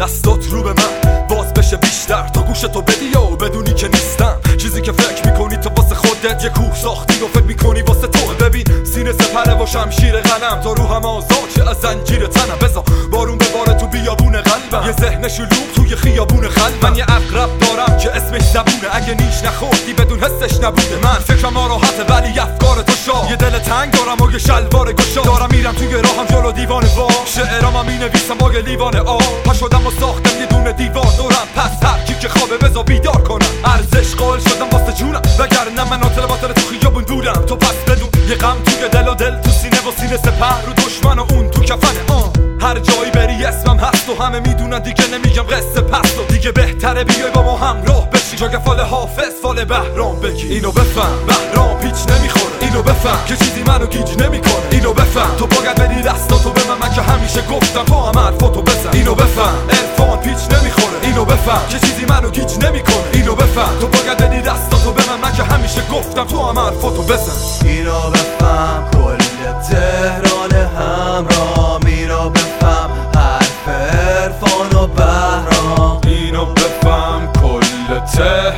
دستات رو به من. باز بشه بیشتر. تا گوش تو بدی و بدونی که نیستم. چیزی که فکر می‌کنی تو واسه خودت یه کوه ساختی و فکر می‌کنی واسه تو. ببین سینه سپره و شمشیر قلم تا روحم آزاد شه از زنجیر تنم. بزا بارون به باره تو بیابون قلبم. یه ذهن شلوغ توی خیابون خلبم من یه اقرب زبونه اگه نیش نخوردی بدون حسش نبوده. من فکرم راحته ولی افکار تو شاه یه دل تنگ دارم و یه شلوار گشا. دارم میرم توی راهم جلو دیوان وا. شعرام می نویسم با لیوان آ. پا و ساختم یه دونه دیوار. دورم پس هر کی که خوابه بزا بیدار کنم. ارزش قول شدم واسه جونم. وگرنه من ناتل باطل تو خیابون دورم تو پس بدون یه غم توی دل و دل تو سینه و سینه سپر. رو دشمن و اون تو کفنه. آه هر جایی بری اسمم هست و همه می‌دونن دیگه نمیگم قصه پست. و دیگه بهتره بیای با ما همراه. بشی جا فال حافظ فال بهرام بگی. اینو بفهم. بهرام پیچ نمی‌خوره. اینو بفهم. که چیزی منو گیج نمی‌کنه. اینو بفهم. تو باید بدی دستاتو به من من که همیشه گفتم. تو هم حرفاتو بزن. اینو بفهم. عرفان پیچ نمی‌خوره. اینو بفهم. که چیزی منو گیج نمی‌کنه. اینو بفهم. تو باید بدی دستاتو به من من که همیشه گفتم. تو هم حرفاتو بزن. اینو بفهم. کل تهران همراه.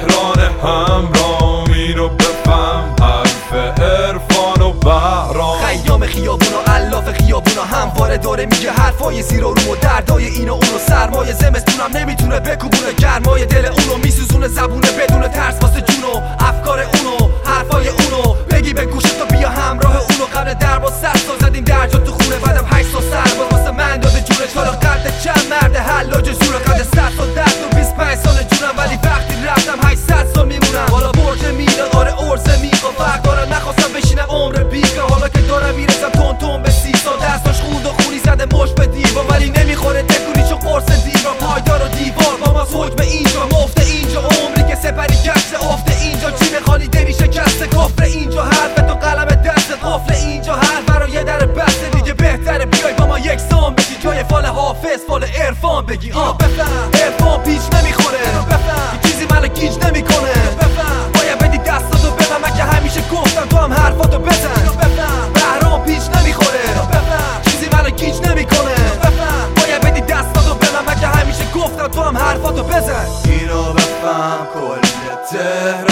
تهران همرام اینو بفهم. حرف عرفان و بهرام. خیام خیابونا الاف خیابونا همواره داره میگه حرفای زیر و رو و دردای این و اونو سرمایه زمستونم نمی‌تونه بکوبونه فال حافظ فال عرفان بگی. آه. بفهم. عرفان پیچ نمی‌خوره. بفهم. چیزی منو گیج نمی‌کنه. بفهم. باید بدی دستاتو من که همیشه گفتم تو هم حرفاتو بزن. بفهم. بهرام پیچ نمی‌خوره. بفهم. چیزی منو گیج نمی‌کنه. بفهم. باید بدی دستاتو من که همیشه گفتم تو هم حرفاتو بزن. اینو بفهم. کل تهران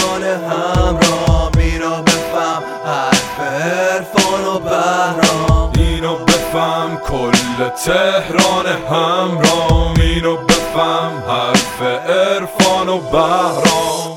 کل تهران همرام اینو بفهم حرف عرفان و بهرام.